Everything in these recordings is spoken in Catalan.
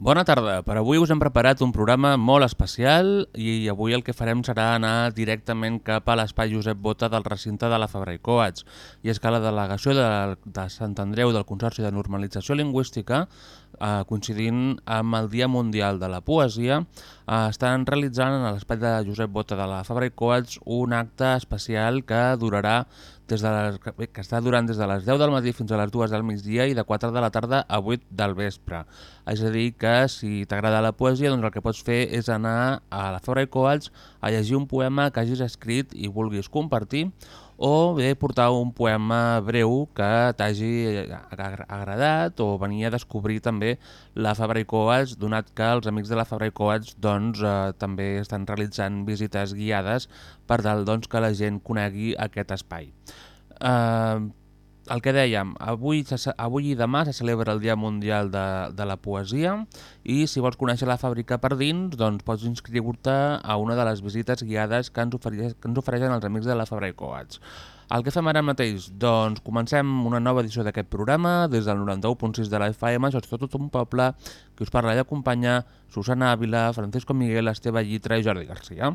Bona tarda. Per avui us hem preparat un programa molt especial i avui el que farem serà anar directament cap a l'espai Josep Bota del recinte de la Fabra i Coats. I és que la delegació de, de Sant Andreu del Consorci de Normalització Lingüística, eh, coincidint amb el Dia Mundial de la Poesia, eh, estan realitzant a l'espai de Josep Bota de la Fabra i Coats un acte especial que durarà des de les, que està durant des de les 10 del matí fins a les 2 del migdia i de 4 de la tarda a 8 del vespre. És a dir, que si t'agrada la poesia, doncs el que pots fer és anar a la Fabra i Coats a llegir un poema que hagis escrit i vulguis compartir o bé portar un poema breu que t'hagi agradat o venir a descobrir també la Fabra i Coats, donat que els amics de la Fabra i Coats doncs, eh, també estan realitzant visites guiades per tal doncs, que la gent conegui aquest espai. Eh, el que dèiem, avui, avui i demà se celebra el Dia Mundial de, de la Poesia i si vols conèixer la fàbrica per dins, doncs pots inscriure-te a una de les visites guiades que ens, ofereix, que ens ofereixen els amics de la Fabra i Coats. El que fem ara mateix? Doncs comencem una nova edició d'aquest programa des del 91.6 de la FM, això és tot, un poble, que us parla i acompanya Susana Ávila, Francisco Miguel, Esteve Llitra i Jordi Garcia.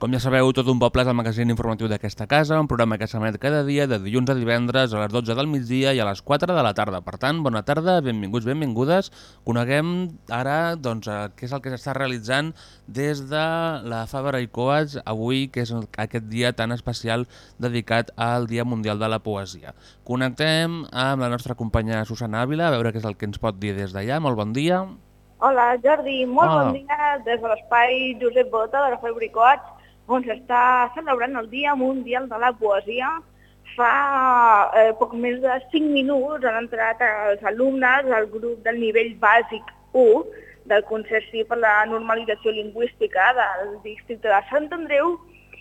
Com ja sabeu, Tot un poble és el magazín informatiu d'aquesta casa, un programa que s'emet cada dia de dilluns a divendres a les 12 del migdia i a les 4 de la tarda. Per tant, bona tarda, benvinguts, benvingudes. Coneguem ara doncs, eh, què és el que s'està realitzant des de la Fabra i Coats avui, que és aquest dia tan especial dedicat al Dia Mundial de la Poesia. Connectem amb la nostra companya Susana Ávila, a veure què és el que ens pot dir des d'allà. Molt bon dia. Hola, Jordi. Molt Hola. bon dia des de l'espai Josep Bota de la Fabra i Coats, on s'està celebrant el Dia Mundial de la Poesia. Fa eh, poc més de 5 minuts han entrat els alumnes al grup del nivell bàsic 1 del Consorci per la Normalització Lingüística del districte de Sant Andreu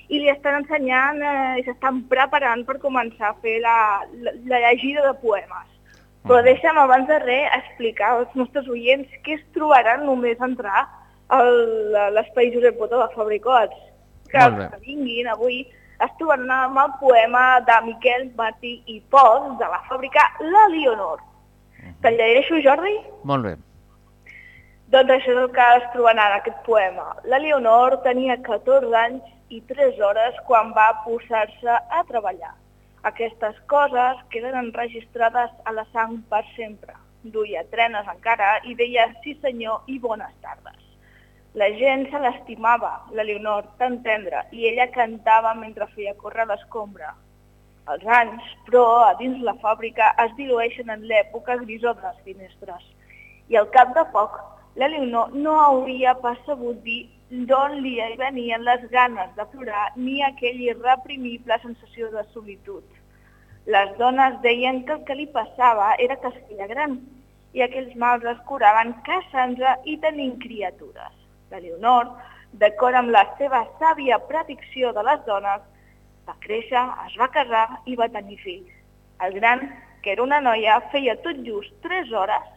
i li estan ensenyant eh, i s'estan preparant per començar a fer la, la, la llegida de poemes. Però deixa'm abans de res explicar als nostres oients què es trobaran només entrar a l'espai Josep Bota de Fabricots. Que els que vinguin avui es trobaran amb el poema de Miquel Martí i Pol de la fàbrica La Leonor. Te'l llegeixo, Jordi? Molt bé. Doncs això és el que es trobaran en aquest poema. La Leonor tenia 14 anys i 3 hores quan va posar-se a treballar. Aquestes coses queden enregistrades a la sang per sempre. Duia trenes encara i deia sí senyor i bones tardes. La gent se l'estimava, la Leonor, tan tendra, i ella cantava mentre feia córrer l'escombra. Els anys, però, a dins la fàbrica es dilueixen en l'època grisó de les finestres. I al cap de poc, la Leonor no hauria pas sabut dir d'on li venien les ganes de plorar ni aquella irreprimible sensació de solitud. Les dones deien que el que li passava era que es feia gran i aquells mals es curaven casant-se i tenint criatures. La Leonor, d'acord amb la seva sàvia predicció de les dones, va créixer, es va casar i va tenir fills. El gran, que era una noia, feia tot just 3 hores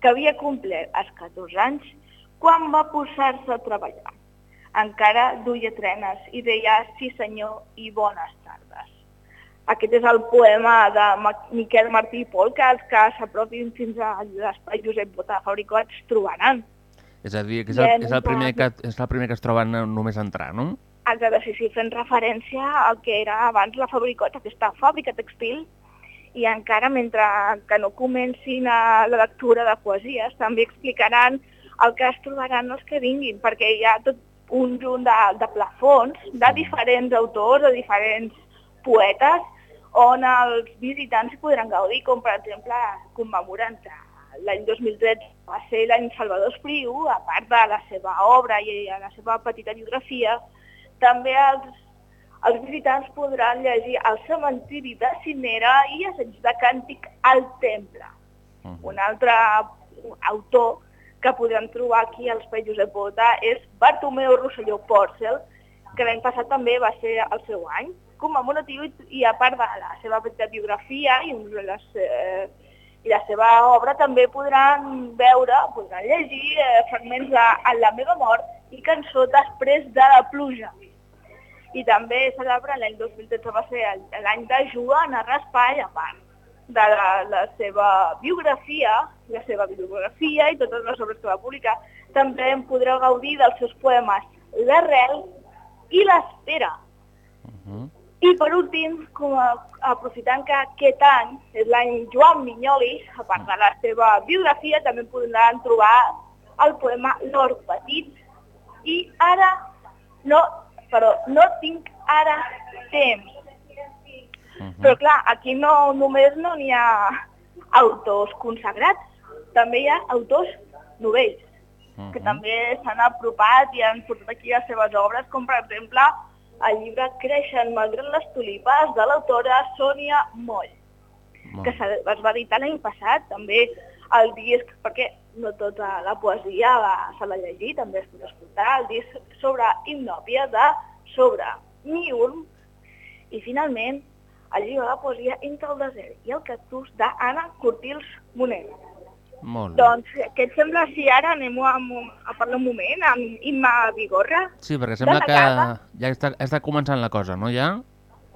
que havia complert els 14 anys quan va posar-se a treballar. Encara duia trenes i deia sí senyor i bones tardes. Aquest és el poema de Miquel Martí i Pol que els que s'apropin fins a l'espai Josep Bota Fabricó es trobaran. És a dir, que és el, és el, primer, que, és el primer que es troben només entrar, no? Exacte, sí, sí, fent referència al que era abans la Fabricot, aquesta fàbrica textil, i encara mentre que no comencin a la lectura de poesies també explicaran el que es trobaran els que vinguin, perquè hi ha tot un junt de, de plafons de diferents autors, de diferents poetes, on els visitants podran gaudir, com per exemple commemorant l'any 2013 va ser l'any Salvador Espriu, a part de la seva obra i la seva petita biografia, també els els visitants podran llegir el cementiri de Cinera i assaig de càntic al temple. Uh -huh. Un altre autor que podrem trobar aquí als Països de Bota és Bartomeu Rosselló Porcel, que l'any passat també va ser el seu any commemoratiu i a part de la seva petita biografia i les, eh, i la seva obra també podran veure, podran llegir eh, fragments de En la meva mort i cançó després de la pluja i també celebra l'any 2013 va ser l'any de Joana Raspall, a part de la, la seva biografia, la seva bibliografia i totes les obres que va publicar, també en podreu gaudir dels seus poemes L'arrel i l'espera. Uh -huh. I per últim, com a, aprofitant que aquest any és l'any Joan Minyoli, a part de la seva biografia, també podran trobar el poema L'or petit. I ara no però no tinc ara temps. Uh -huh. Però clar, aquí no només no n'hi ha autors consagrats, també hi ha autors novells, uh -huh. que també s'han apropat i han portat aquí les seves obres, com per exemple el llibre Creixen malgrat les tulipes de l'autora Sònia Moll, Moll. que es va editar l'any passat, també el disc, perquè no tota la poesia s'ha de llegir, també es pot escoltar, el disc sobre Innòpia de sobre Miurm i finalment el llibre de poesia Entre el desert i el cactus d'Anna Cortils Moner. Molt bé. Doncs, què et sembla si ara anem a, a parlar un moment amb Imma Vigorra? Sí, perquè sembla que ja està, està començant la cosa, no, ja?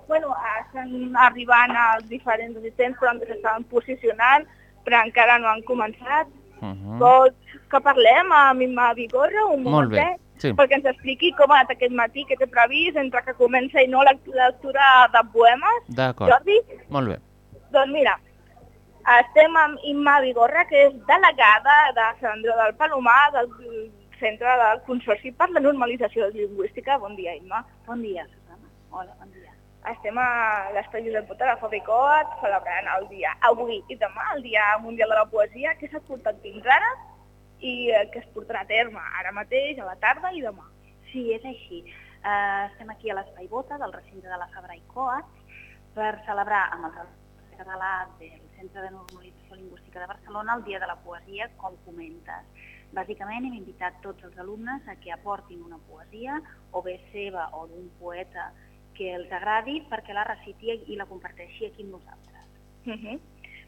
Bueno, estan arribant els diferents assistents, però ens estaven posicionant, però encara no han començat. Uh -huh. Vols que parlem amb Imma Vigorra un Molt bé, sí. perquè ens expliqui com ha anat aquest matí, que té previst, entre que comença i no la lectura de poemes. D'acord. Jordi? Molt bé. Doncs mira, estem amb Imma Vigorra, que és delegada de Sant Andreu del Palomar, del Centre del Consorci per la Normalització Lingüística. Bon dia, Imma. Bon dia, Susana. Hola, bon dia. Estem a l'Espai Josep Bota de Fabricot celebrant el dia avui i demà, el Dia Mundial de la Poesia, que s'ha portat fins ara i eh, que es portarà a terme ara mateix, a la tarda i demà. Sí, és així. Uh, estem aquí a l'Espai Bota del recinte de la Fabra i Coats per celebrar amb el català del Centre de Normalització Lingüística de Barcelona el Dia de la Poesia, com comentes. Bàsicament hem invitat tots els alumnes a que aportin una poesia, o bé seva o d'un poeta que els agradi perquè la reciti i la comparteixi aquí amb nosaltres. Uh mhm. -huh.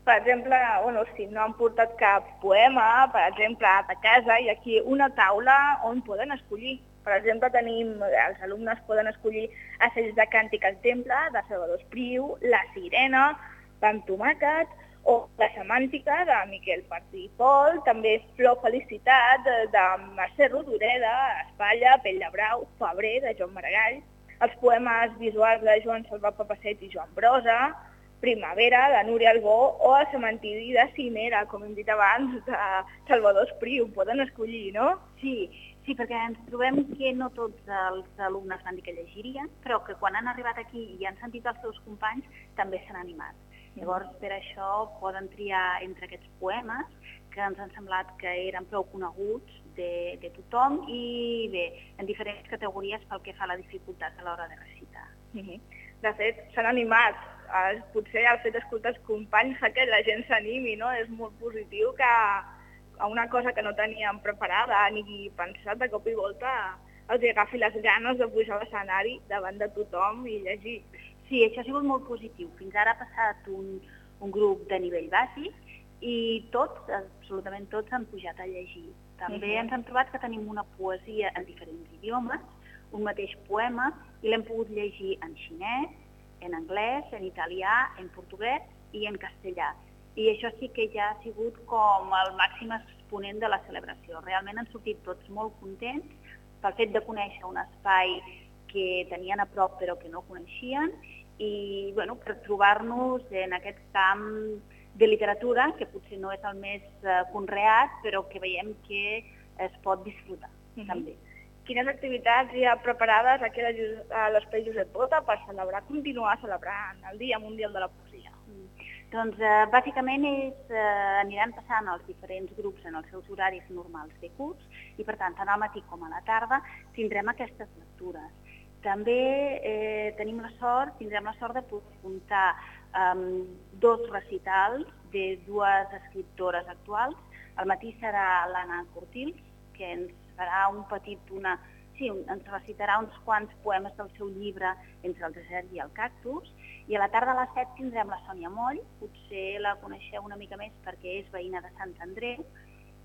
Per exemple, bueno, si no han portat cap poema, per exemple, a casa hi ha aquí una taula on poden escollir. Per exemple, tenim, els alumnes poden escollir assaig de càntic al temple, de Salvador Espriu, La Sirena, Pan Tomàquet, o La Semàntica, de Miquel Partí i Pol, també Flor Felicitat, de, de Mercè Rodoreda, Espalla, Pell de Brau, Febrer, de Joan Maragall, els poemes visuals de Joan Salva Papasset i Joan Brosa, Primavera, de Núria Albó, o el cementiri de Cimera, com hem dit abans, de Salvador Espriu. Poden escollir, no? Sí, sí, perquè ens trobem que no tots els alumnes van dir que llegirien, però que quan han arribat aquí i han sentit els seus companys també s'han animat. Llavors, per això poden triar entre aquests poemes que ens han semblat que eren prou coneguts de, de tothom i bé, en diferents categories pel que fa a la dificultat a l'hora de recitar. -hmm. De fet, s'han animat. Eh, potser el fet d'escoltar els companys fa que la gent s'animi, no? És molt positiu que a una cosa que no teníem preparada ni pensat de cop i volta els agafi les ganes de pujar a l'escenari davant de tothom i llegir. Sí, això ha sigut molt positiu. Fins ara ha passat un, un grup de nivell bàsic i tots, absolutament tots, han pujat a llegir. També uh -huh. ens hem trobat que tenim una poesia en diferents idiomes, un mateix poema, i l'hem pogut llegir en xinès, en anglès, en italià, en portuguès i en castellà. I això sí que ja ha sigut com el màxim exponent de la celebració. Realment han sortit tots molt contents pel fet de conèixer un espai que tenien a prop però que no coneixien i bueno, per trobar-nos en aquest camp de literatura, que potser no és el més eh, conreat, però que veiem que es pot disfrutar mm -hmm. també. Quines activitats hi ha preparades aquí a l'Espai Josep Bota per celebrar, continuar celebrant el Dia Mundial de la Poesia? Mm. Doncs eh, bàsicament és, eh, aniran passant els diferents grups en els seus horaris normals de curs i per tant tant al matí com a la tarda tindrem aquestes lectures. També eh, tenim la sort, tindrem la sort de poder comptar um, dos recitals de dues escriptores actuals. Al matí serà l'Anna Cortils, que ens farà un petit, una, sí, ens recitarà uns quants poemes del seu llibre Entre el desert i el cactus, i a la tarda a les 7 tindrem la Sònia Moll, potser la coneixeu una mica més perquè és veïna de Sant Andreu,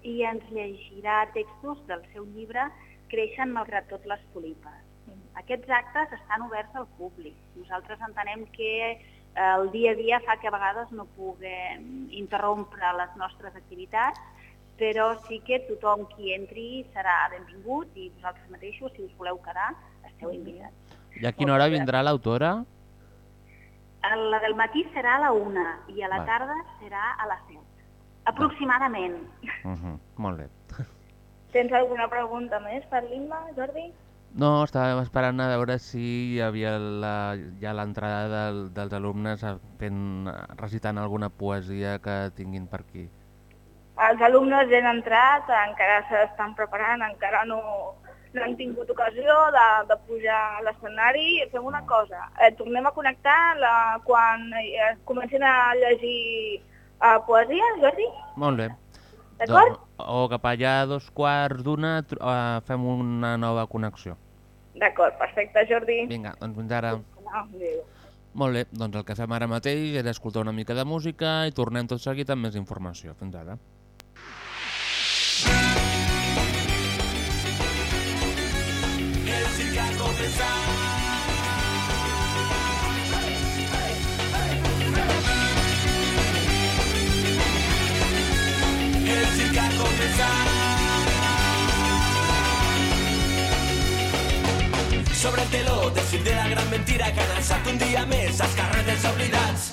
i ens llegirà textos del seu llibre Creixen malgrat tot les tulipes. Mm. Aquests actes estan oberts al públic. Nosaltres entenem que el dia a dia fa que a vegades no puguem interrompre les nostres activitats, però sí que tothom qui entri serà benvingut i vosaltres mateixos, si us voleu quedar, esteu invitats. I a quina hora vindrà l'autora? La del matí serà a la una i a la tarda serà a les 7, aproximadament. Uh -huh. Molt bé. Tens alguna pregunta més per l'Imma, Jordi? No, estàvem esperant a veure si hi havia la, ja l'entrada del, dels alumnes fent, recitant alguna poesia que tinguin per aquí. Els alumnes han entrat, encara s'estan preparant, encara no, no han tingut ocasió de, de pujar a l'escenari. Fem una cosa, eh, tornem a connectar la, quan eh, comencin a llegir eh, poesia, Jordi? Molt bé. D'acord? O cap allà a dos quarts d'una uh, fem una nova connexió. D'acord, perfecte, Jordi. Vinga, doncs fins ara. Adéu. Molt bé, doncs el que fem ara mateix és escoltar una mica de música i tornem tot seguit amb més informació. Fins ara. El circ ha començat Sobre el teló del cim de la gran mentira que han alçat un dia més als carrers dels oblidats.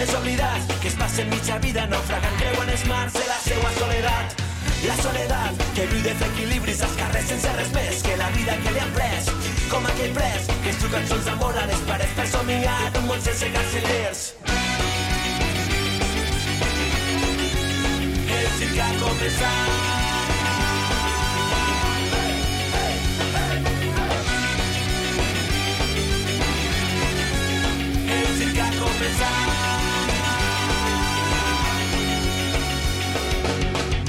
Els oblidats que es passen mitja vida naufragant creuen els mars de la seva soledat. La soledat que viu de fer equilibris als carrers sense res més que la vida que li han pres. Com aquell pres que es diu cançons d'amor a les pares per somiar un món sense carcelers. El circ ha començat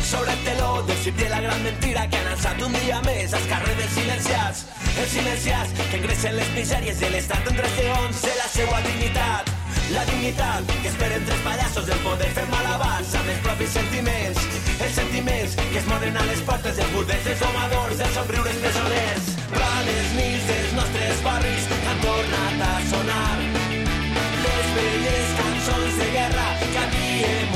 Sobre el teló del cim de la gran mentira que han alçat un dia més als carrers dels silenciats. Els silenciats que ingressen les misèries de l'estat en tres segons de la seva dignitat. La dignitat que esperen tres pallassos del poder fer malabats amb els propis sentiments. Els sentiments que es moren a les portes dels buders, dels domadors, dels somriures presoners. Planes nits dels nostres barris han tornat a sonar velles cançons de guerra que havíem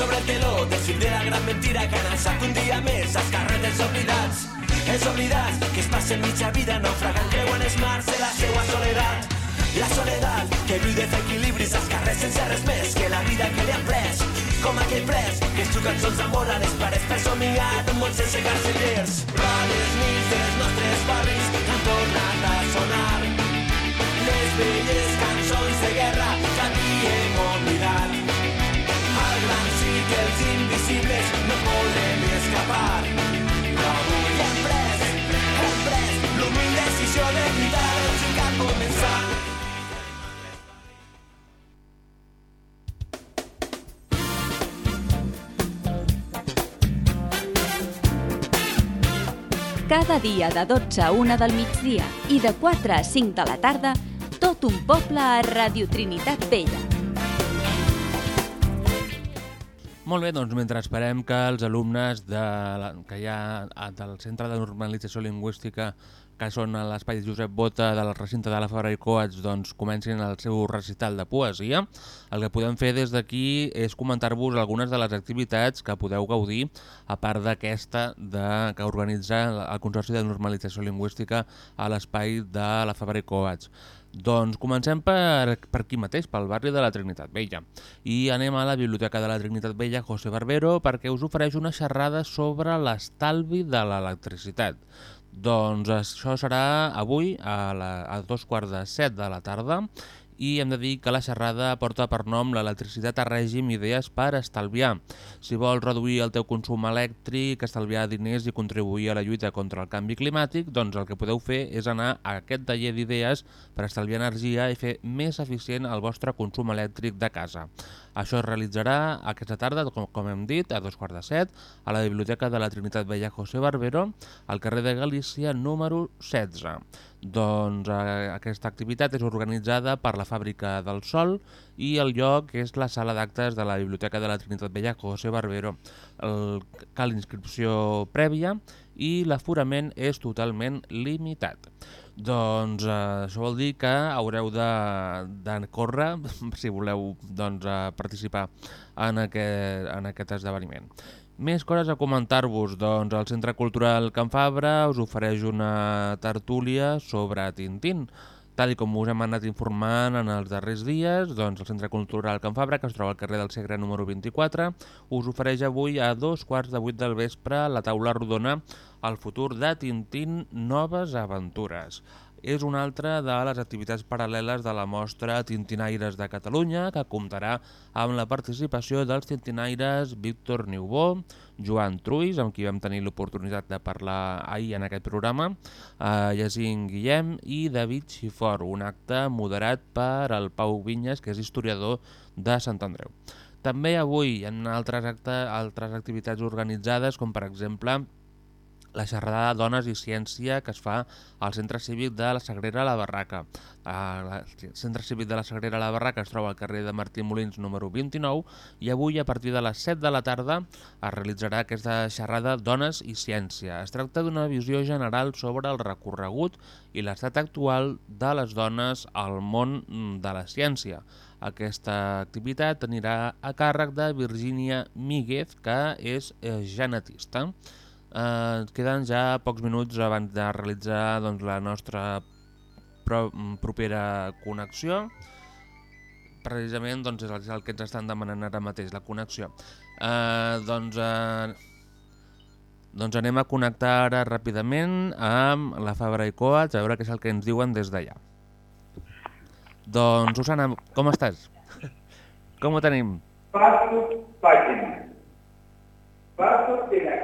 sobre el teló de la gran mentira que han alçat un dia més als carrers dels oblidats. Els oblidats que es passen mitja vida naufragant creuen els mars de la seua soledat. La soledat que viu de fer equilibris als carrers sense res més que la vida que aquell pres que es juga cançons d'amor a les pares per somiar un món sense carcellers. les nits dels nostres barris han tornat a sonar. Les velles cançons de guerra Cada dia de 12 a 1 del migdia i de 4 a 5 de la tarda, tot un poble a Radio Trinitat Vella. Molt bé, doncs mentre esperem que els alumnes de la, que hi ha del Centre de Normalització Lingüística que són a l'espai Josep Bota del recinte de la Fabra i Coats doncs, comencin el seu recital de poesia. El que podem fer des d'aquí és comentar-vos algunes de les activitats que podeu gaudir a part d'aquesta de, que organitza el Consorci de Normalització Lingüística a l'espai de la Fabra i Coats. Doncs comencem per, per aquí mateix, pel barri de la Trinitat Vella. I anem a la Biblioteca de la Trinitat Vella José Barbero perquè us ofereix una xerrada sobre l'estalvi de l'electricitat. Doncs això serà avui a, la, a dos quarts de set de la tarda i hem de dir que la xerrada porta per nom l'electricitat a règim idees per estalviar. Si vols reduir el teu consum elèctric, estalviar diners i contribuir a la lluita contra el canvi climàtic, doncs el que podeu fer és anar a aquest taller d'idees per estalviar energia i fer més eficient el vostre consum elèctric de casa. Això es realitzarà aquesta tarda, com, com hem dit, a dos quarts de set, a la Biblioteca de la Trinitat Vella José Barbero, al carrer de Galícia número 16. Doncs eh, aquesta activitat és organitzada per la Fàbrica del Sol i el lloc és la sala d'actes de la Biblioteca de la Trinitat Vella José Barbero. El, cal inscripció prèvia i l'aforament és totalment limitat. Doncs eh, això vol dir que haureu de, de córrer si voleu doncs, eh, participar en aquest, en aquest esdeveniment. Més coses a comentar-vos, doncs el Centre Cultural Can Fabra us ofereix una tertúlia sobre Tintín. Tal com us hem anat informant en els darrers dies, doncs el Centre Cultural Can Fabra, que es troba al carrer del Segre número 24, us ofereix avui a dos quarts de vuit del vespre la taula rodona al futur de Tintín Noves Aventures és una altra de les activitats paral·leles de la mostra Tintinaires de Catalunya, que comptarà amb la participació dels tintinaires Víctor Niubó, Joan Truis, amb qui vam tenir l'oportunitat de parlar ahir en aquest programa, eh, Jacint Guillem i David Xifor, un acte moderat per al Pau Vinyes, que és historiador de Sant Andreu. També avui hi ha altres, acte, altres activitats organitzades, com per exemple la xerrada Dones i Ciència que es fa al Centre Cívic de la Sagrera a la Barraca. El Centre Cívic de la Sagrera a la Barraca es troba al carrer de Martí Molins número 29 i avui a partir de les 7 de la tarda es realitzarà aquesta xerrada Dones i Ciència. Es tracta d'una visió general sobre el recorregut i l'estat actual de les dones al món de la ciència. Aquesta activitat anirà a càrrec de Virginia Míguez, que és eh, genetista. Queden ja pocs minuts abans de realitzar doncs, la nostra pro propera connexió. Precisament doncs, és el que ens estan demanant ara mateix, la connexió. Eh, doncs, eh, doncs anem a connectar ara ràpidament amb la Fabra i Coats, a veure què és el que ens diuen des d'allà. Doncs, Susana, com estàs? Com ho tenim? Paso pàgina. La crisis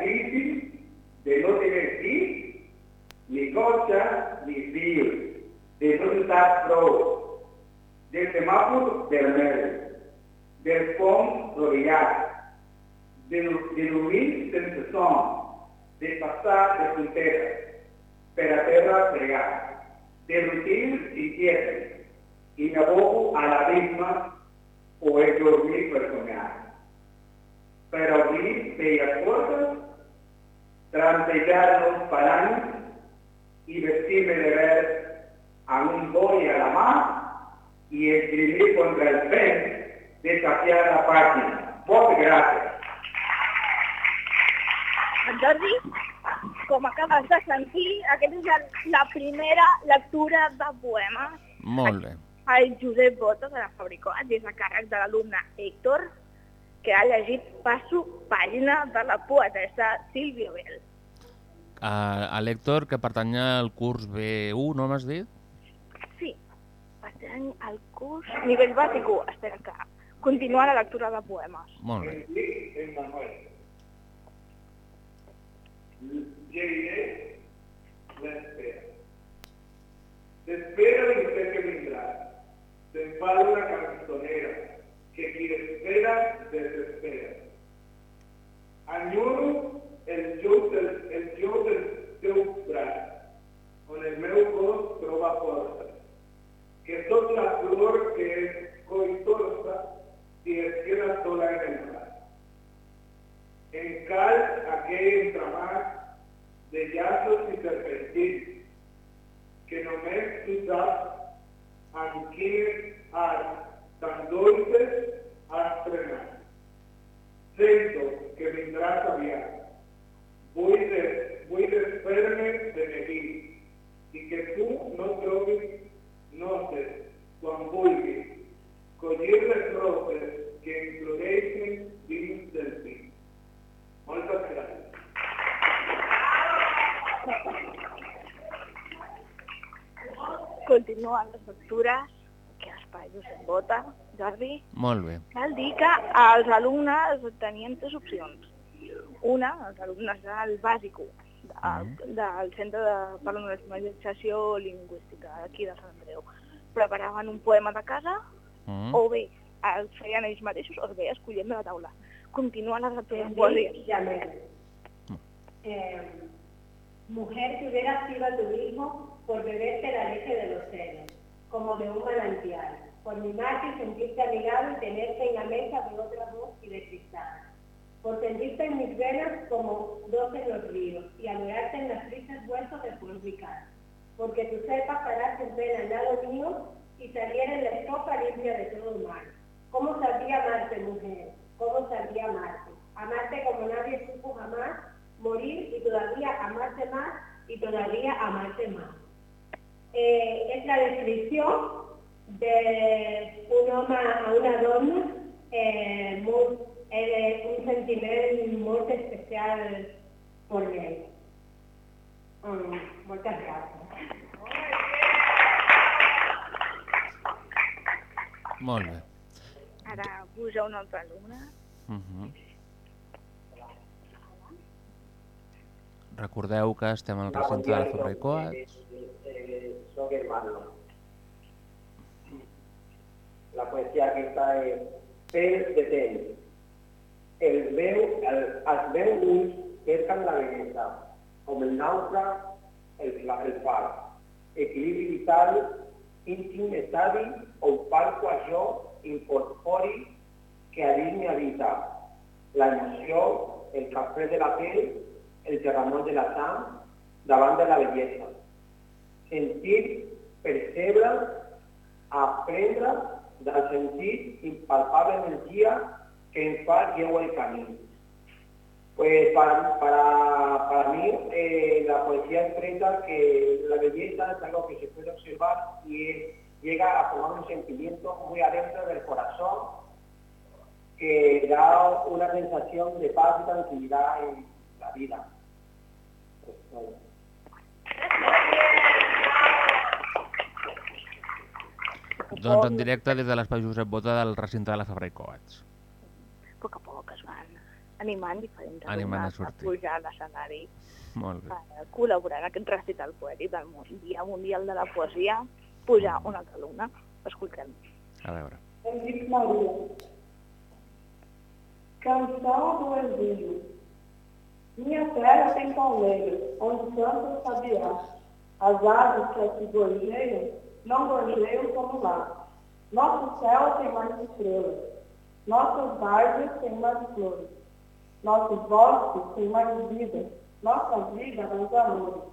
de no tener kit, ni cocha, ni frío, de no estar pro, del semáforo vermelho, del pão rodeado, de, de dormir sensação, de passar de fronteira, pela terra pregada, de rutir inquietas, y me aboco a la misma o el dormir personal. per obrir belles portes, trantejar los palanys i vestir-me de verd amb un boi a la mà i escriure contra el vent desafiar la pàgina. Moltes gràcies. En Jordi, com acabes de sentir, aquesta és el- la primera lectura de poemes Molt bé. el Josep Bota de la Fabricot des de càrrec de l'alumne Héctor, que ha llegit Passo pàgina de la poetessa Sílvia Bell. Uh, a l'Hèctor, que pertanya al curs B1, no m'has dit? Sí, pertany al curs nivell bàsic 1. Espera que continua la lectura de poemes. Molt bé. Lleiré l'espera. T'espera i sé que vindràs. Te'n fa una cançonera que qui espera desespera. Enyoro el joc del, el joc del teu braç, on el meu cos troba força. Que sóc la flor que és coitosa si es queda sola en el mar. Encal aquell entramat de llaços i serpentins que només tu saps amb quines arts tan dolces has trenat. Sento que vindràs aviat. Vull, de, vull desfer-me de neguit i que tu no trobis noces quan vulguis collir les roses que em floreixen dins del pi. Moltes gràcies. Continuen les lectures que espai Josep Bota, Jordi. Molt bé. Cal dir que els alumnes tenien tres opcions. Una, els alumnes del bàsic 1, de, del Centre de, per la Normalització Lingüística d'aquí de Sant Andreu, preparaven un poema de casa Mm. o bé el feien ells mateixos o bé escollien de la taula. Continua la poesia. Eh, mujer que hubiera sido tu hijo por beberte la leche de los senos, como de un manantial, por mimarte y sentirte amigado y tenerte en la mesa de otra voz y de cristal, por sentirte en mis venas como dos en los ríos y adorarte en las tristes huesos de purificar, porque tu ser pasará sin pena al lado mío y saliera la estopa limpia de todo mal. ¿Cómo sabría amarte, mujer? ¿Cómo sabría amarte? Amarte como nadie supo jamás, morir y todavía amarte más y todavía amarte más. Eh, es la descripción de un home a una dona, eh, molt, eh, un sentiment molt especial per ell. Mm, moltes gràcies. Molt bé. Ara puja un altre alumne. Uh -huh. Recordeu que estem al recinte de la Fabra i Coats. Soc hermano. La poesia aquesta és Pes de temps. El veu, el, els veus ulls cerquen la bellesa, com el nàufrag, el, fla- el far. Equilibri vital, íntim estadi, on palco això incorpori que a dins me habita. La emoció, el cafè de la pell, el derramón de la sang, davant de la bellesa. Sentir, percebre, aprendre del sentit impalpable energia que ens fa llevar el camí. Pues para, para, para mí eh, la poesía expresa que la belleza es algo que se puede observar y es- llega a formar un sentimiento muy adentro del corazón que da una sensación de paz y tranquilidad en la vida. Pues, todo. Doncs en directe des de l'espai Josep Bota del recinte de la Fabra i Coats. Poc a poc es van animant diferents Animant a a, sortir. pujar a l'escenari Molt bé. per col·laborar en aquest recital poètic del Dia Mundial de la Poesia. Pujar un altre alumne. Escoltem. A veure. Henrique Maria. Canção do Exílio. Minha terra tem palmeiras, onde canta o sabiá. As aves que aqui gorjeiam, não gorjeiam como lá. Nosso céu tem mais estrelas. Nossas árvores têm mais flores. nossos bosques têm mais vida, nossa vida mais amor.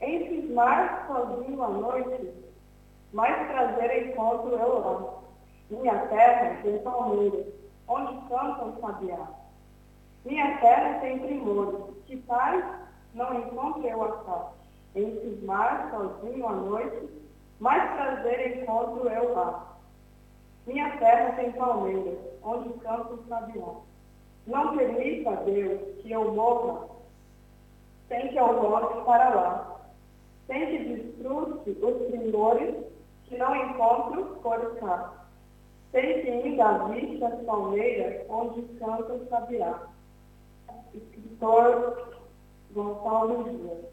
Em cismar sozinho à noite, mais prazer encontro eu lá. Minha terra tem palmeiras, onde cantam sabiá. Minha terra tem primores, que tais não encontro eu acá. Em cismar sozinho à noite, mais prazer encontro eu lá. Minha terra tem palmeiras, onde cantam sabiá. Não permita, Deus, que eu morra sem que eu volte para lá. Sem que desfrute os primores que não encontro por cá. Sem que ainda viste as palmeiras onde canta o sabiá. Escritor Gonçalves Dias.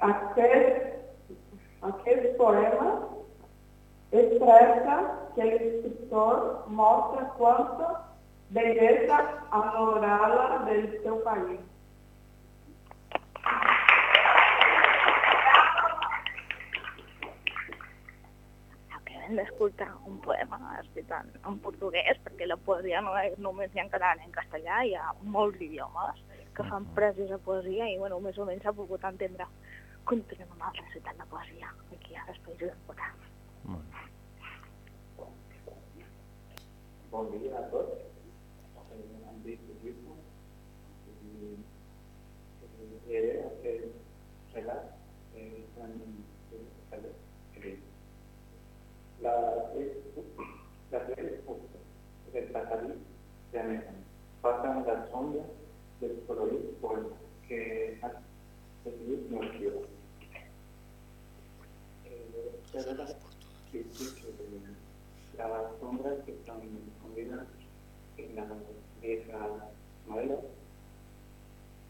Aquele, aquele poema expressa que o escritor mostra quanta beleza anorala do seu país. Acabem d'escoltar un poema escrit en, en portuguès, perquè la poesia no és només en català ni en castellà, hi ha molts idiomes que fan preses a poesia i bueno, més o menys s'ha pogut entendre. Continuem amb el recitat de poesia aquí a l'Espai Josep Botà. Bon dia a tots. Em dic Lluís i diré aquest relat eh, tan que la las redes del pasadizo se alejan, pasan las sombras del colorido poema que ha Jesús nos se revela que las sombras que están escondidas en la vieja madera.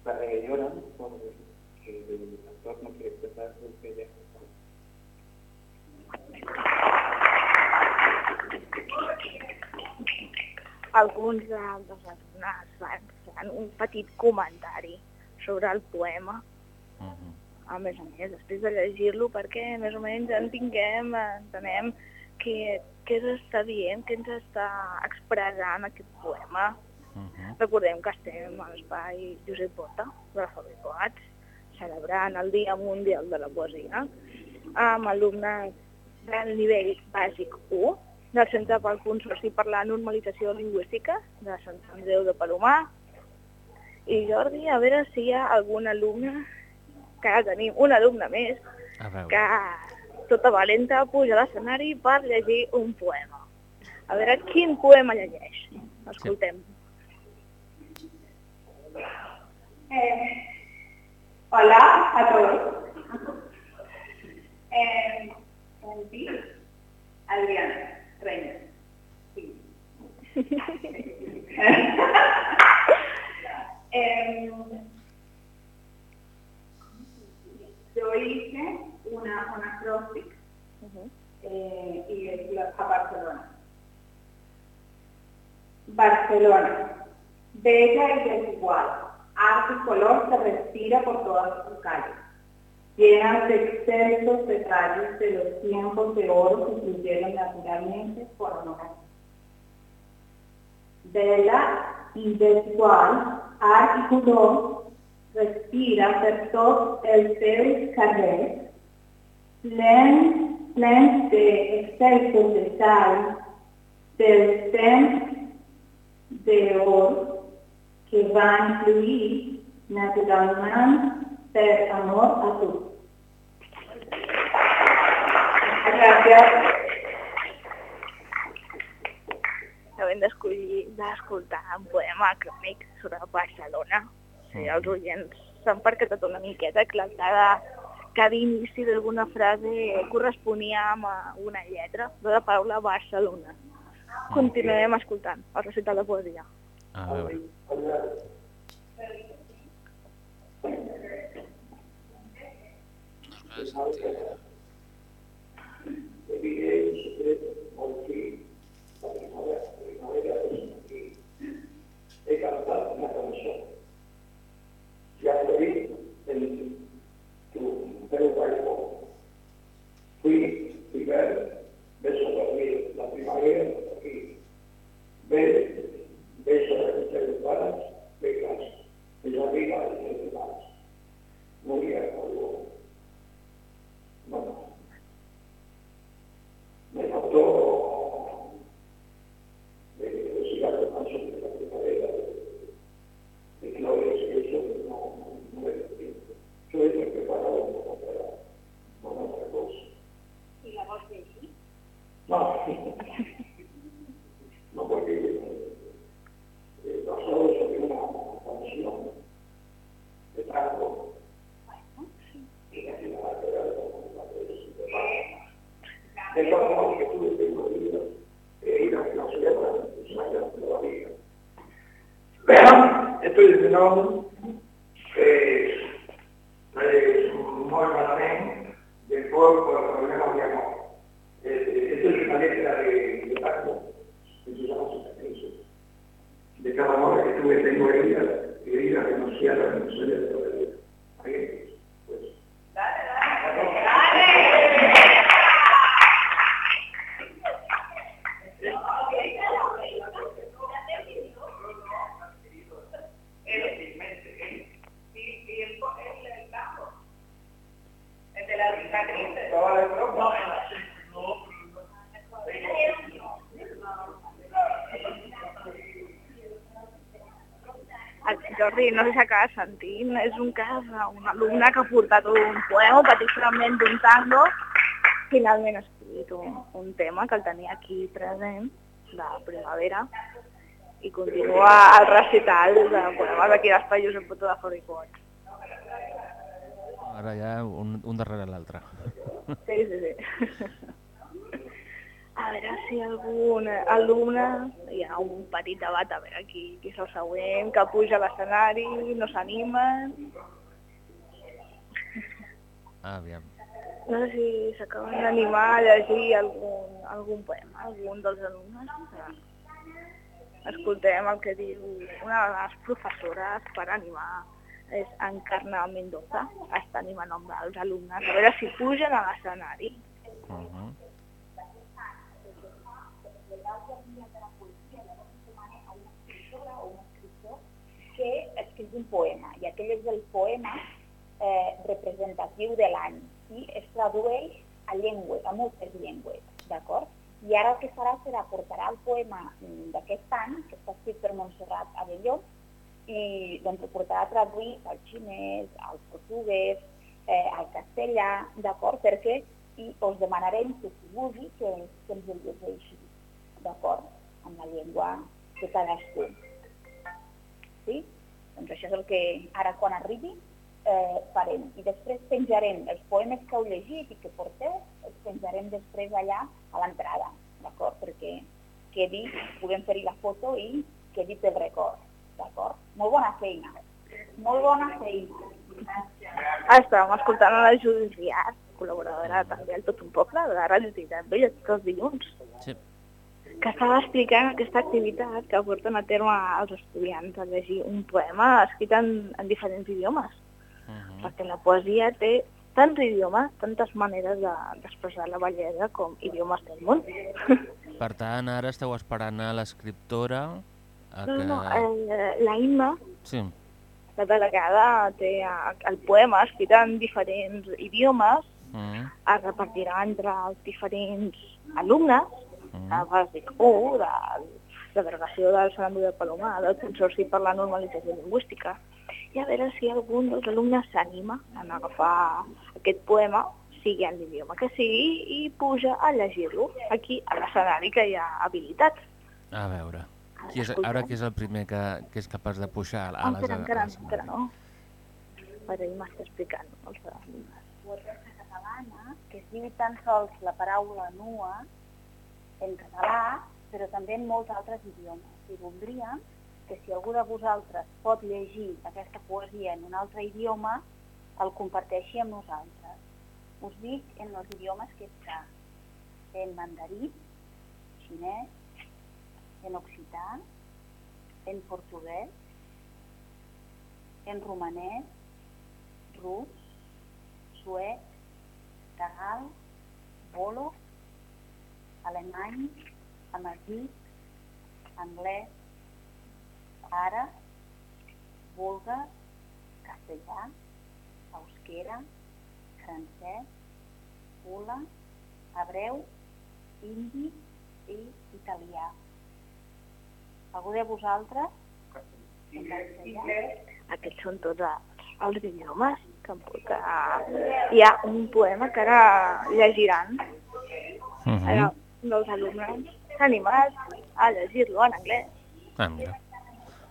Para que lloran el actor no quiere expresar lo que ella Alguns dels alumnes van fer un petit comentari sobre el poema. A més a més, després de llegir-lo, perquè més o menys entenguem, entenem què, què ens està dient, què ens està expressant aquest poema. Recordem que estem a l'espai Josep Bota, de la Fabricoats, celebrant el Dia Mundial de la Poesia, amb alumnes del nivell bàsic 1 del Centre pel Consorci per la Normalització Lingüística de Sant Andreu de Palomar. I Jordi, a veure si hi ha algun alumne, que ara tenim un alumne més, A veure. que tota valenta puja a l'escenari per llegir un poema. A veure quin poema llegeix. Escoltem. Eh, hola a todos. Eh, en ti, Adriana Reina. Sí. Eh, yo hice una, una acróstic eh, y es la- a Barcelona. Barcelona, bella y desigual, arte y color se respira por todas sus calles, llenas de excelsos detalles de los tiempos de oro que fluyeron naturalmente por honor. Bella y desigual, arte y color respira per tots els seus carrers, plens, plens d'excelsos detalls del temps d'or que van fluir naturalment per amor a tu. Gràcies. Acabem d'escoltar un poema crònic sobre Barcelona. Sí, els oients s'han percatat una miqueta que cada, cada inici d'alguna frase corresponia amb eh, una lletra de la paraula Barcelona. Continuem escoltant el recital de poesia. A veure. He cantat una cançó. Ja t'ho he dit en tu teu balcó. Fui hivern, ves a dormir la primavera, aquí. Ve, ves a les pares, ve classe. És la vida de les pares. Moria algo. Bueno, me notó de velocidad de paso de la primavera de flores, eso no, no me lo tiempo. Yo he preparado un poco para, para otra cosa. ¿Y la voz de allí? No, no porque eh, basado sobre una canción de tango y la ciudad lateral como la de De todos modos que tuve que ir e ir a la ciudad de todavía. Estoy diciendo que eh, muy malamente del pueblo por los problemas de amor. Eh, Esto es una letra de, de Paco, que se llama Cicatrices. De cada amor que tuve tengo heridas, heridas denunciadas en mi sueño de toda la vida. Ahí, pues. Jordi, no sé si acaba sentint, és un cas d'un alumne que ha portat un poema, fragment d'un tango, finalment ha escrit un, un tema que el tenia aquí present, de primavera, i continua el recital de poemes d'aquí d'Espai Josep Botó de Foricot. Ara ja un, un darrere l'altre. Sí, sí, sí. A veure si algun alumne, un petit debat, a veure qui, qui és el següent, que puja a l'escenari, no s'animen. Aviam. No sé si s'acaben d'animar a llegir algun, algun poema, algun dels alumnes. Escoltem el que diu una de les professores per animar és Encarna Mendoza, està animant amb els alumnes, a veure si pugen a l'escenari. Uh -huh. que escriu un poema i aquell poema eh, representatiu de l'any i es tradueix a llengües, a moltes llengües, d'acord? I ara el que farà serà portarà el poema mm, d'aquest any, que està escrit per Montserrat Avelló, i doncs el portarà a traduir al xinès, al portuguès, eh, al castellà, d'acord? Perquè i us demanarem que si vulgui que, que ens el llegeixi, d'acord? Amb la llengua de cadascú. Sí? Doncs això és el que ara quan arribi eh, farem. I després penjarem els poemes que heu llegit i que porteu, els penjarem després allà a l'entrada, d'acord? Perquè quedi, puguem fer-hi la foto i quedi pel record, d'acord? Molt bona feina, molt bona feina. Estàvem escoltant a la Judit Riat, col·laboradora també al Tot un Poble, de la Ràdio Trinitat Vella, tots els dilluns. Sí. que estava explicant aquesta activitat que porten a terme els estudiants a llegir un poema escrit en, en diferents idiomes. Uh -huh. Perquè la poesia té tants idiomes, tantes maneres d'expressar de, la bellesa com idiomes del món. Per tant, ara esteu esperant a l'escriptora a No, que... no, eh, la Imma, Sí. la delegada, té eh, el poema escrit en diferents idiomes, Uh -huh. es repartirà entre els diferents alumnes, Mm. el bàsic 1 de la delegació del Sant Andreu de Palomar, del Consorci per la Normalització Lingüística, i a veure si algun dels alumnes s'anima a agafar aquest poema, sigui en l'idioma que sigui, i puja a llegir-lo aquí a l'escenari que hi ha habilitat. A veure. Qui és, ara qui és el primer que, que és capaç de pujar a les... encara, encara, encara no. Per ell m'està explicant els alumnes. catalana que es diu tan sols la paraula nua en català, però també en molts altres idiomes. I voldríem que si algú de vosaltres pot llegir aquesta poesia en un altre idioma, el comparteixi amb nosaltres. Us dic en els idiomes que està en mandarí, xinès, en occità, en portuguès, en romanès, rus, suec, tagal, bolo, alemany, amazigh, anglès, àrab, búlgar, castellà, euskera, francès, pula, hebreu, indi i italià. Algú de vosaltres? Aquests són tots els, idiomes que, que hi ha un poema que ara llegiran. Uh -huh. Ara, dels alumnes animat a llegir-lo en anglès. Ah, mira.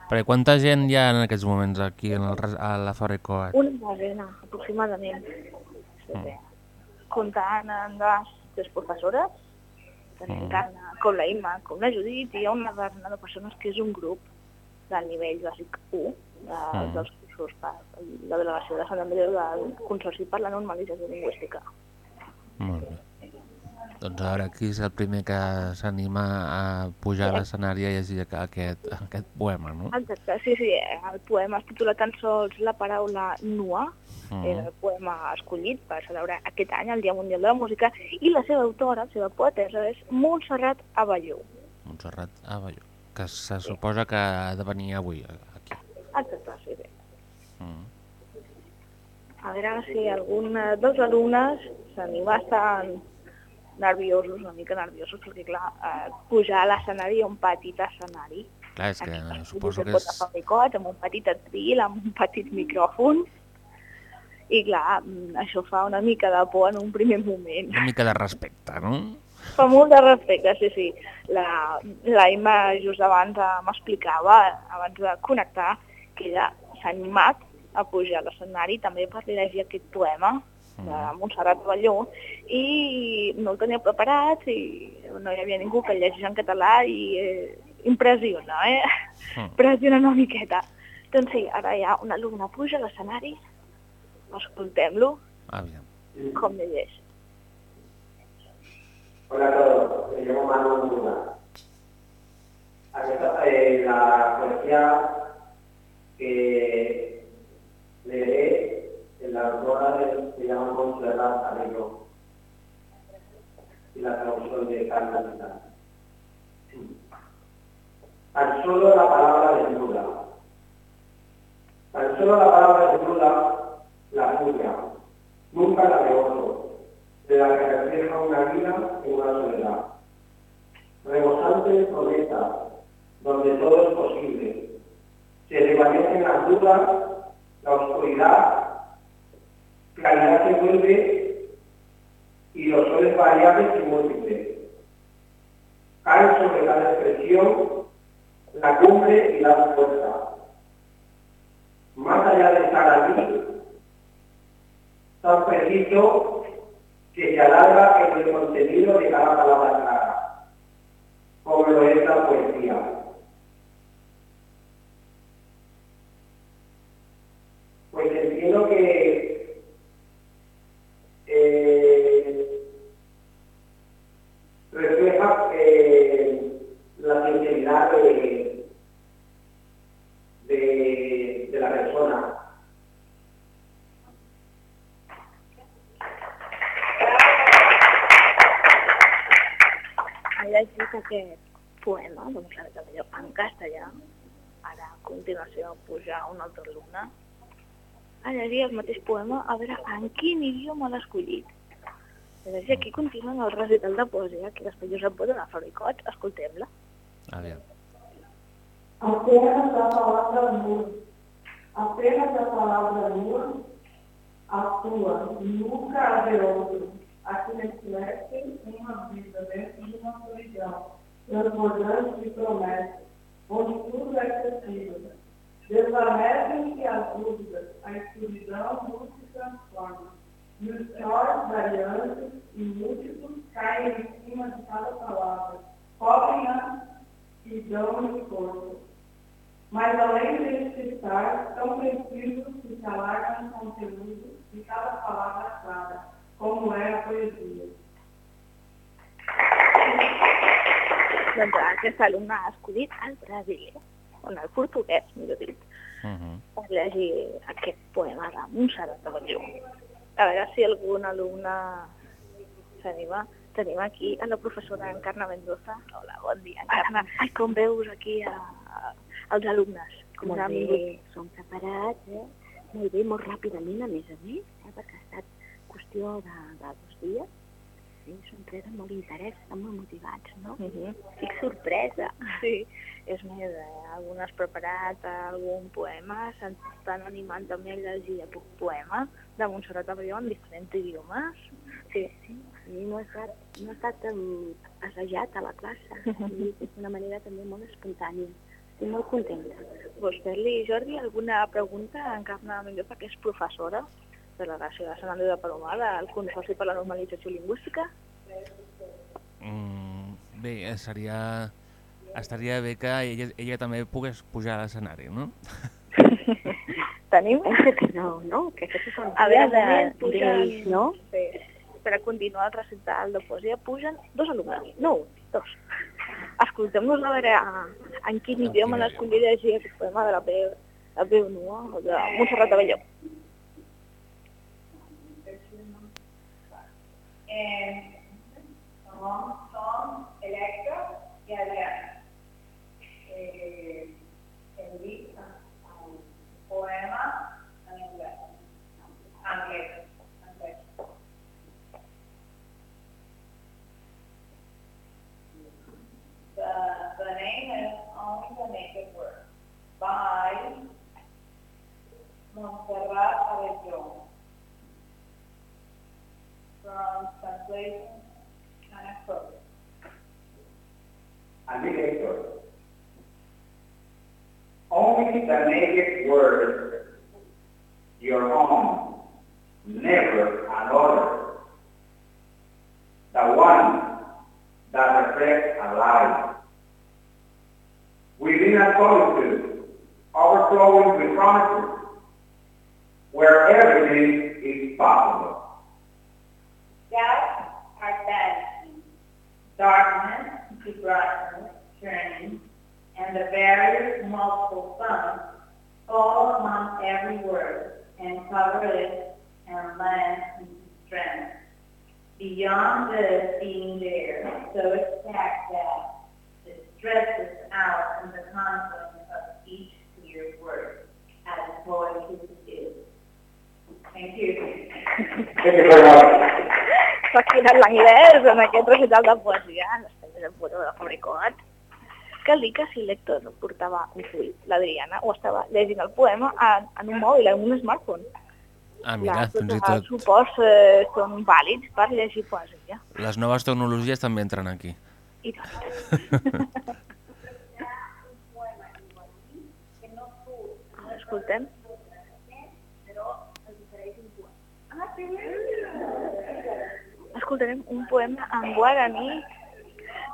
Perquè quanta gent hi ha en aquests moments aquí en el, a la Fabra i Coats? Una desena, aproximadament. Mm. Comptant amb les tres professores, tenim Mm. tant com la Imma, com la Judit, i hi ha una desena de persones que és un grup del nivell bàsic 1 de, Mm. dels cursos per la delegació de Sant Andreu del Consorci per la Normalització Lingüística. Molt bé. Doncs a veure qui és el primer que s'anima a pujar a l'escenari i llegir aqu- aquest, aquest poema, no? Exacte, sí, sí, el poema es titula tan sols la paraula nua, Mm. era el poema escollit per celebrar aquest any el Dia Mundial de la Música, i la seva autora, la seva poetessa, és Montserrat Avelló. Montserrat Avelló, que se suposa que ha de venir avui aquí. Exacte, sí, sí. Mm. A veure si algun eh, dels alumnes s'anima a estar nerviosos, una mica nerviosos, perquè clar, eh, pujar a l'escenari, un petit escenari, Clar, és que Aquí, suposo que és... fabricots, amb un petit atril, amb un petit micròfon, i clar, mm, això fa una mica de por en un primer moment. Una mica de respecte, no? Fa molt de respecte, sí, sí. La, la Imma just abans eh, m'explicava, abans de connectar, que ella s'ha animat a pujar a l'escenari també per llegir aquest poema de Montserrat Balló i no el tenia preparat i no hi havia ningú que el llegís en català i eh, impressiona, eh? Impressiona una miqueta. Doncs sí, ara hi ha un alumne puja a l'escenari, escoltem-lo, Aviam. com llegeix. Hola a todos, me llamo Manu Luna. Aquesta, eh, la poesía que leeré en la autora de- se llama Montserrat Arelló y la traducción de Carlos Vidal. Tan solo la palabra desnuda. Tan solo la palabra desnuda, la furia, nunca la de otro, de la que refleja una vida en una soledad. Rebosante de promesa, donde todo es posible. Se desvanecen las dudas, la oscuridad, claridad se vuelve y los soles variables y múltiples. Caen sobre cada expresión la cumbre y la fuerza. Más allá de estar allí, tan preciso que se alarga en el contenido de cada palabra clara, como lo es la poesía. Llegit aquest poema, doncs la Cabelló, en castellà, ara a continuació pujar un altre alumne, a llegir el mateix poema, a veure en quin idioma l'ha escollit. És a dir, aquí continuen el recital de poesia, que després Josep Bota de Fabricots, escoltem-la. Aviam. Apenas a palavra muda. Apenas a palavra muda atua, nunca haver outro. A que reflete uma vida dentro de uma solidão, transbordante de promessas, onde tudo é possível. Desvanecem-se as dúvidas, a escuridão não se transforma. E os sóis variantes e múltiplos caem em cima de cada palavra, cobrem-a e dão esforço. Mas além desse estar, tão precisos se alarga no conteúdo de cada palavra clara, como é a poesia. Doncs aquest alumne ha escollit el Brasil, o el portuguès, millor dit, Uh -huh. per llegir aquest poema de Montserrat de Batlló. A veure si algun alumne tenim, a, tenim aquí a la professora Encarna Mendoza. Hola, bon dia, Encarna. Ai, com veus aquí a, a, als alumnes? Com Molt bé, vingut? som preparats, eh? Molt bé, molt ràpidament, a més a més, eh? perquè ha estat qüestió de, de dos dies. Sí, amb molt interès, estan molt motivats, no? Uh -huh. Estic sorpresa. Sí, és més, eh, algun has preparat algun poema, se'ns estan animant també a llegir po- poemes de Montserrat Abrió en diferents idiomes. Sí, sí, sí no ha estat, no ha estat assajat a la classe, i és d'una manera també molt espontània. Estic molt contenta. Vols fer-li, Jordi, alguna pregunta a Encarna Mendoza, que és professora delegació de Sant Andreu de Palomar, del Consorci per la Normalització Lingüística? Mm, bé, eh, seria... Estaria bé que ella, ella també pogués pujar a l'escenari, no? Tenim? Que no, no, que aquests són A veure, de- pugen, d'ells, no? Sí. Per a continuar el recital de poesia pugen dos alumnes, no, dos. Escoltem-nos a veure a, en quin idioma han escollit llegir aquest poema de la veu, la veu nua, o de Montserrat Abelló. Eh, recital de poesia, en l'estany de Puerto de Fabricot. Cal dir que si l'Héctor portava un full, l'Adriana, o estava llegint el poema en, en un mòbil, en un smartphone. Ah, mira, Clar, fins i tots els tot suports eh, són vàlids per llegir poesia. les noves tecnologies també entren aquí. I tant. Escoltem. Escoltarem un poema en guaraní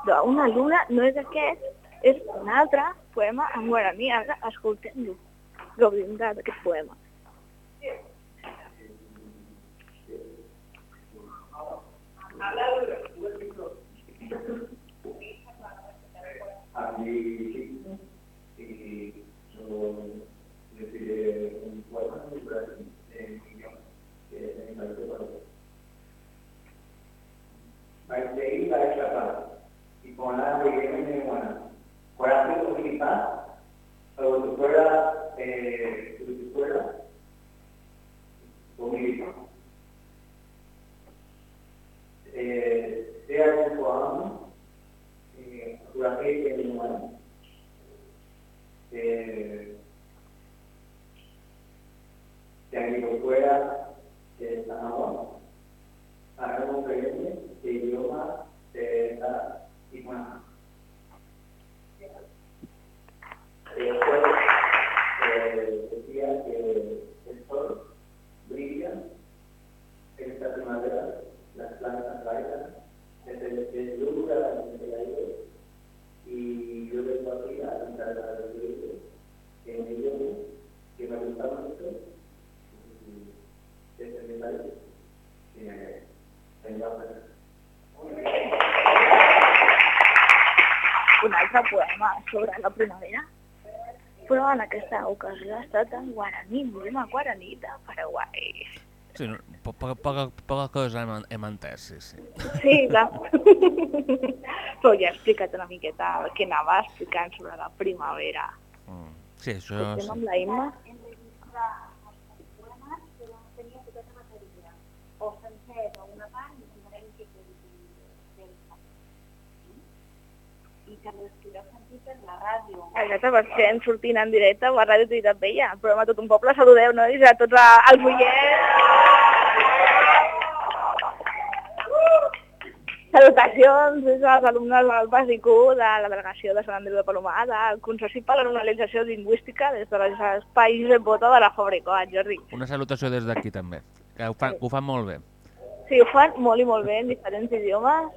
d'una luna, no és aquest, és un altre poema en guaraní. Ara escoltem-lo. Gaudim d'aquest poema. Aquí deciré ahí va a escapar. Y con la de que viene buena. Fuera tu utilizar, o tu fuera, eh, tu fuera, conmigo. Eh, sea un poema, eh, durante el humano. Eh, de agricultura de San Juan, para premio de idioma de la Iguana. Después eh, decía que el sol brilla en esta primavera, las plantas bailan, desde el luz a la del aire, y yo vengo aquí a cantar la en el idioma que me gusta mucho, sobre la primavera, però en aquesta ocasió ha estat en guaraní, poema guaraní de Paraguai. Sí, no, po- poca, poca, poca cosa hem, hem entès, sí, sí. Sí, clar. Però ja he explicat una miqueta el que anava explicant sobre la primavera. Mm. Sí, això Estem sí. amb la Imma. o sencers a una part i quedi ben i per la ràdio. Exacte, perquè estem sortint en directe a la Ràdio Trinitat Vella. El programa Tot un Poble, saludeu, no? I a tots a- els oients. Salutacions des dels alumnes del bàsic 1 de la delegació de Sant Andreu de Palomar, del Consorci per la Normalització Lingüística des de l'espai Josep Bota de la Fabricoat, Jordi. Una salutació des d'aquí també, que ho, fan, que ho fan molt bé. Sí, ho fan molt i molt bé en diferents idiomes.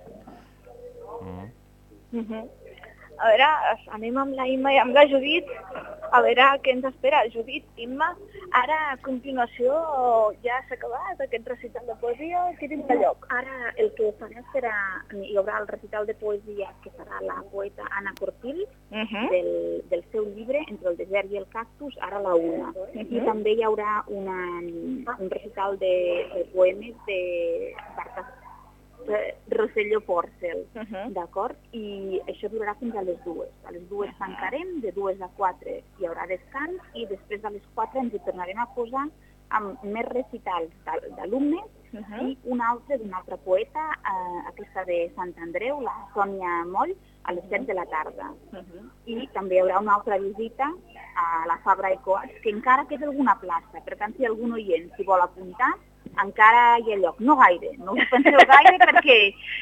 Mm. Mhm. A veure, anem amb la Imma i amb la Judit, a veure què ens espera. Judit, Imma, ara a continuació ja s'ha acabat aquest recital de poesia, què tindrà lloc? Ara el que farà serà, hi haurà el recital de poesia que farà la poeta Anna Cortil Mhm. del, del seu llibre Entre el desert i el cactus, ara la una. I Mhm. també hi haurà una, un recital de, de poemes de Barca, de Rosselló Porcel, Mhm. d'acord? I això durarà fins a les dues. A les dues tancarem, de dues a quatre hi haurà descans i després de les quatre ens hi tornarem a posar amb més recitals d'al- d'alumnes Mhm. i un altre d'un altre poeta, eh, aquesta de Sant Andreu, la Sònia Moll, a les 7 de la tarda. Mhm. I també hi haurà una altra visita a la Fabra i Coats, que encara queda alguna plaça. Per tant, si algun oient s'hi vol apuntar, encara hi ha lloc. No gaire, no us penseu gaire perquè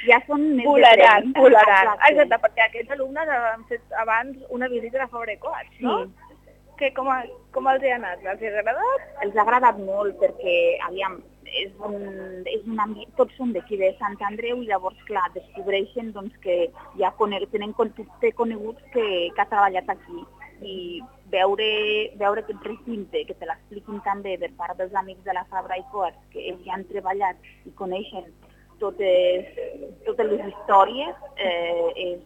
ja són més Volaran, de 30. volaran. Exacte. Exacte, perquè aquests alumnes han fet abans una visita a i Coats, no? Sí. Que com, a, com els ha anat? Els ha agradat? Els ha agradat molt perquè, aviam, és un, és un ambient, tots són d'aquí de Sant Andreu i llavors, clar, descobreixen doncs, que ja cone, tenen con- té coneguts que, que ha treballat aquí i veure, veure aquest recinte, que te l'expliquin també per part dels amics de la Fabra i Coats, que ells han treballat i coneixen totes, totes les històries, eh, és,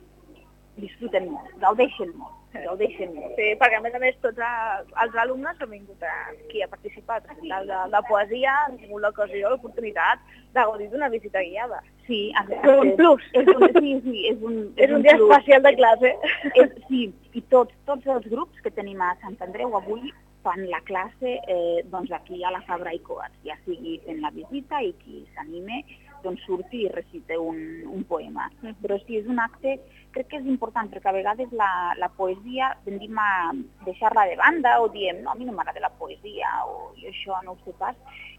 disfruten molt, gaudeixen molt, gaudeixen molt. Sí, perquè a més a més tots a- els alumnes que han vingut aquí a participar recital de, de poesia han tingut l'ocasió, l'oportunitat de gaudir d'una visita guiada. Sí, És un plus. És un, sí, sí, és un, És un dia plus. especial de classe. És, sí, i tots, tots els grups que tenim a Sant Andreu avui fan la classe eh, doncs aquí a la Fabra i Coats, ja sigui fent la visita i qui s'anime doncs surti i recite un, un poema. Però sí, és un acte, crec que és important, perquè a vegades la, la poesia tendim a deixar-la de banda o diem, no, a mi no m'agrada la poesia o jo això no ho sé pas,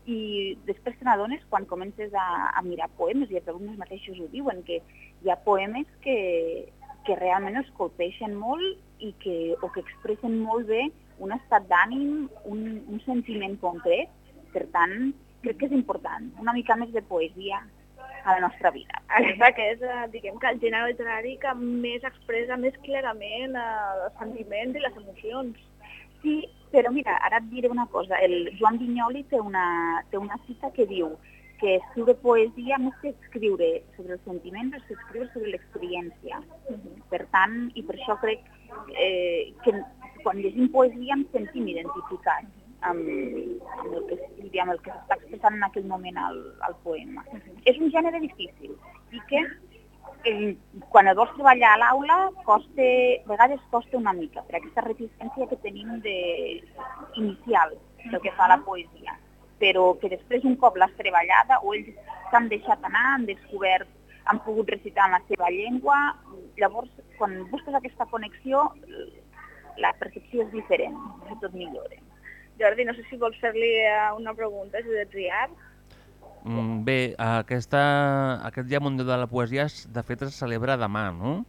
i després te n'adones quan comences a, a mirar poemes, i els alumnes mateixos ho diuen, que hi ha poemes que, que realment es colpeixen molt i que, o que expressen molt bé un estat d'ànim, un, un sentiment concret. Per tant, crec que és important, una mica més de poesia a la nostra vida. Aquesta que és, eh, diguem que el gènere literari que més expressa més clarament eh, els sentiments i les emocions. Sí, però mira, ara et diré una cosa. El Joan Vinyoli té una, té una cita que diu que escriure poesia més que escriure sobre els sentiments és escriure sobre l'experiència. Per tant, i per això crec eh, que quan llegim poesia ens sentim identificats amb, amb el que el que s'està expressant en aquell moment al, al poema. És un gènere difícil i que eh, quan el vols treballar a l'aula a vegades costa una mica per aquesta resistència que tenim de, inicial del que fa la poesia però que després un cop l'has treballada o ells s'han deixat anar, han descobert, han pogut recitar en la seva llengua, llavors quan busques aquesta connexió la percepció és diferent, tot millora. Jordi, no sé si vols fer-li eh, una pregunta, Judit Riar. Mm, bé, aquesta, aquest Dia Mundial de la Poesia, es- de fet, es celebra demà, no?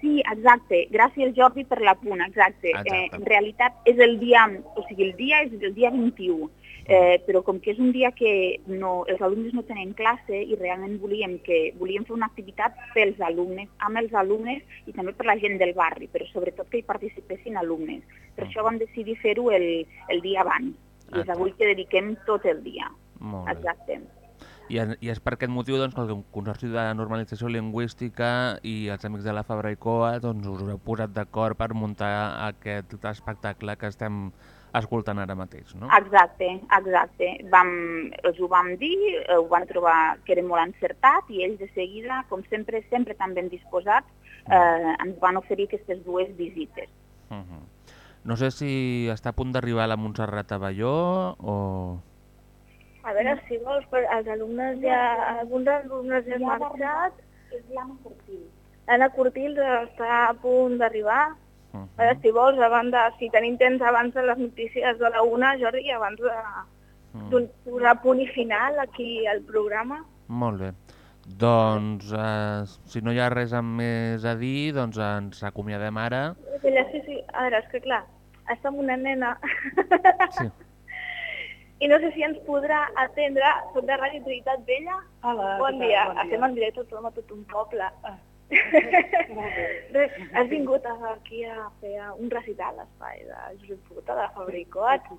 Sí, exacte. Gràcies, Jordi, per la punt, exacte. Exacte. Eh, en realitat és el dia, o sigui, el dia és el dia 21, eh, però com que és un dia que no, els alumnes no tenen classe i realment volíem, que, volíem fer una activitat pels alumnes, amb els alumnes i també per la gent del barri, però sobretot que hi participessin alumnes. Per això vam decidir fer-ho el, el dia abans. I és avui que dediquem tot el dia. Molt bé. Exacte. I, I és per aquest motiu doncs, que el Consorci de Normalització Lingüística i els amics de la Fabra i Coa doncs, us heu posat d'acord per muntar aquest espectacle que estem escoltant ara mateix, no? Exacte, exacte. Vam, els ho vam dir, eh, ho van trobar que era molt encertat i ells de seguida, com sempre, sempre tan ben disposats, eh, ens van oferir aquestes dues visites. Uh -huh. No sé si està a punt d'arribar la Montserrat Avelló o... A veure, si vols, però els alumnes ja... Alguns alumnes ja han marxat. És l'Anna Cortil. L'Anna Cortil està a punt d'arribar. Uh A veure, si vols, abans de, si tenim temps abans de les notícies de la una, Jordi, abans de, d'un posar punt i final aquí al programa. Molt bé. Doncs, eh, si no hi ha res més a dir, doncs ens acomiadem ara. Ella, sí, sí, a veure, és que clar, està amb una nena Sí. i no sé si ens podrà atendre, soc de Ràdio Trinitat Vella. Hola, bon, dia. Bon dia. estem en directe tot, tot un poble. Ah. Res, has vingut aquí a fer un recital a l'espai de Josep Puta, de Coats,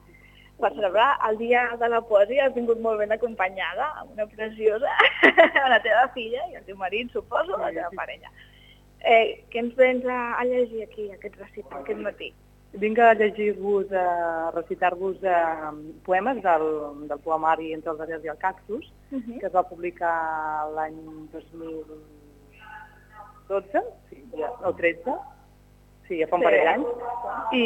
per celebrar el dia de la poesia. Has vingut molt ben acompanyada, amb una preciosa, la teva filla i el teu marit, suposo, la teva parella. Eh, què ens vens a, a llegir aquí, aquest recital, aquest matí? Vinc a llegir-vos, a recitar-vos eh, poemes del, del poemari Entre els Arrels i el Cactus, Mhm. que es va publicar l'any 2012, sí, ja, o 13, sí, ja fa un Sí. parell d'anys, i,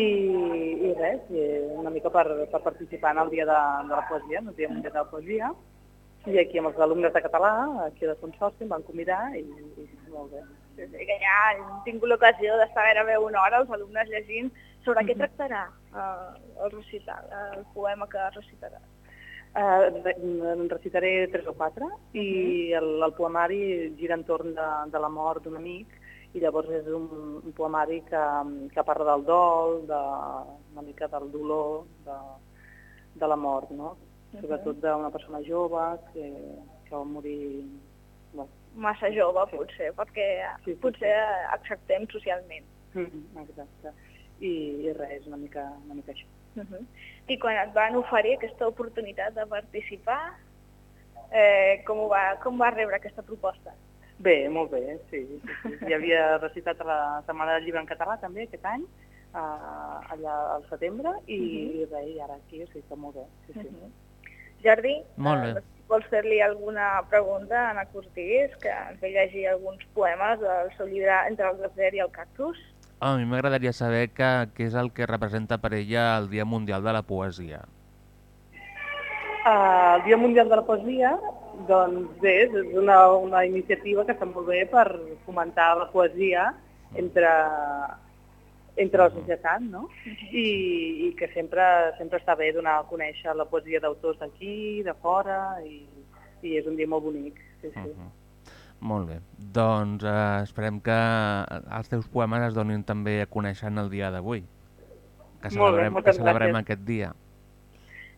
i res, i una mica per, per participar en el Dia de, de la Poesia, en el Dia Mundial de la Poesia, i aquí amb els alumnes de català, aquí la Consorci, em van convidar i, i molt bé. Que ja hem tingut l'ocasió d'estar gairebé una hora els alumnes llegint sobre què tractarà uh, el recital, el poema que recitarà. Uh, en recitaré tres o quatre i el, el poemari gira entorn de, de la mort d'un amic i llavors és un, un poemari que, que parla del dol, de, una mica del dolor de, de la mort, no? Mhm. Sobretot d'una persona jove que, que va morir... Bueno, Massa jove, potser, perquè Sí, sí, potser acceptem socialment. mm, exacte. I, I res, una mica, una mica això. Uh -huh. I quan et van oferir aquesta oportunitat de participar, eh, com, ho va, com va rebre aquesta proposta? Bé, molt bé, sí. sí, sí. Ja havia recitat a la Setmana del Llibre en català també aquest any, uh, allà al setembre, i, Mhm. i res, i ara aquí, o sigui que molt bé. Sí, sí. Mhm. Jordi, Molt bé. eh, vols fer-li alguna pregunta a Anna Cortís, que ens ve llegir alguns poemes del seu llibre Entre el desert i el cactus? A mi m'agradaria saber què és el que representa per ella el Dia Mundial de la Poesia. Uh, el Dia Mundial de la Poesia, doncs bé, és una, una iniciativa que està molt bé per fomentar la poesia entre, entre la societat, no? I, i que sempre, sempre està bé donar a conèixer la poesia d'autors d'aquí, de fora, i, i és un dia molt bonic. Sí, sí. Molt bé. Doncs eh, esperem que els teus poemes es donin també a conèixer en el dia d'avui. Que Molt bé, celebrem, que celebrem gràcies. aquest dia.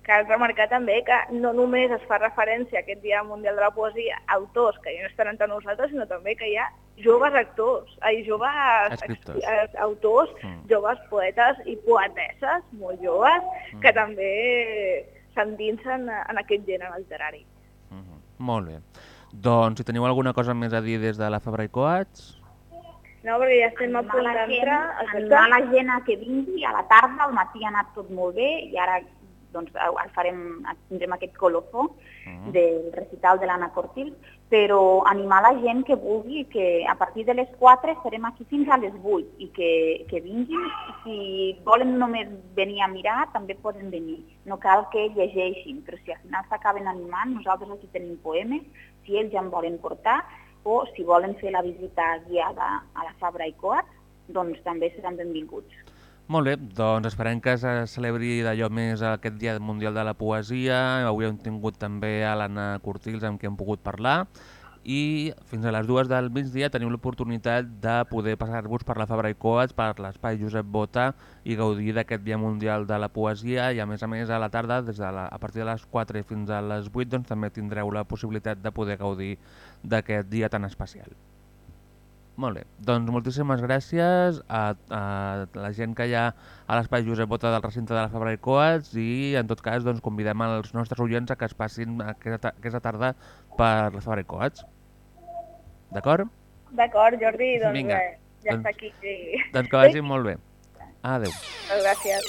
Cal remarcar també que no només es fa referència a aquest Dia Mundial de la Poesia a autors que ja no estan entre nosaltres, sinó també que hi ha joves actors, ai, joves Escriptors. eh, autors, Mm. joves poetes i poetesses molt joves Mm. que també s'endinsen en aquest gènere literari. Molt bé. Doncs si teniu alguna cosa més a dir des de la Fabra i Coats... No, perquè ja estem a punt d'entrar. animar la gent a que vingui a la tarda, al matí ha anat tot molt bé i ara doncs, el farem, tindrem aquest colofó del recital de l'Anna Cortil, però animar la gent que vulgui, que a partir de les 4 estarem aquí fins a les 8 i que, que vinguin, si volen només venir a mirar, també poden venir. No cal que llegeixin, però si al final s'acaben animant, nosaltres aquí tenim poemes, si ells ja en volen portar, o si volen fer la visita guiada a la Fabra i Coats, doncs també seran benvinguts. Molt bé, doncs esperem que se celebri d'allò més aquest Dia Mundial de la Poesia. Avui hem tingut també a l'Anna Cortils amb qui hem pogut parlar i fins a les dues del migdia teniu l'oportunitat de poder passar-vos per la Fabra i Coats, per l'espai Josep Bota i gaudir d'aquest Dia Mundial de la Poesia i a més a més a la tarda, des de la, a partir de les 4 fins a les 8, doncs també tindreu la possibilitat de poder gaudir d'aquest dia tan especial. Molt bé, doncs moltíssimes gràcies a, a la gent que hi ha a l'espai Josep Bota del recinte de la Fabra i Coats i en tot cas doncs, convidem els nostres oients a que es passin aquesta, aquesta tarda per la Fabra i Coats. D'acord? D'acord, Jordi, doncs Vinga, res, ja doncs- està aquí. Sí. Doncs que vagi molt bé. Adéu. Gràcies.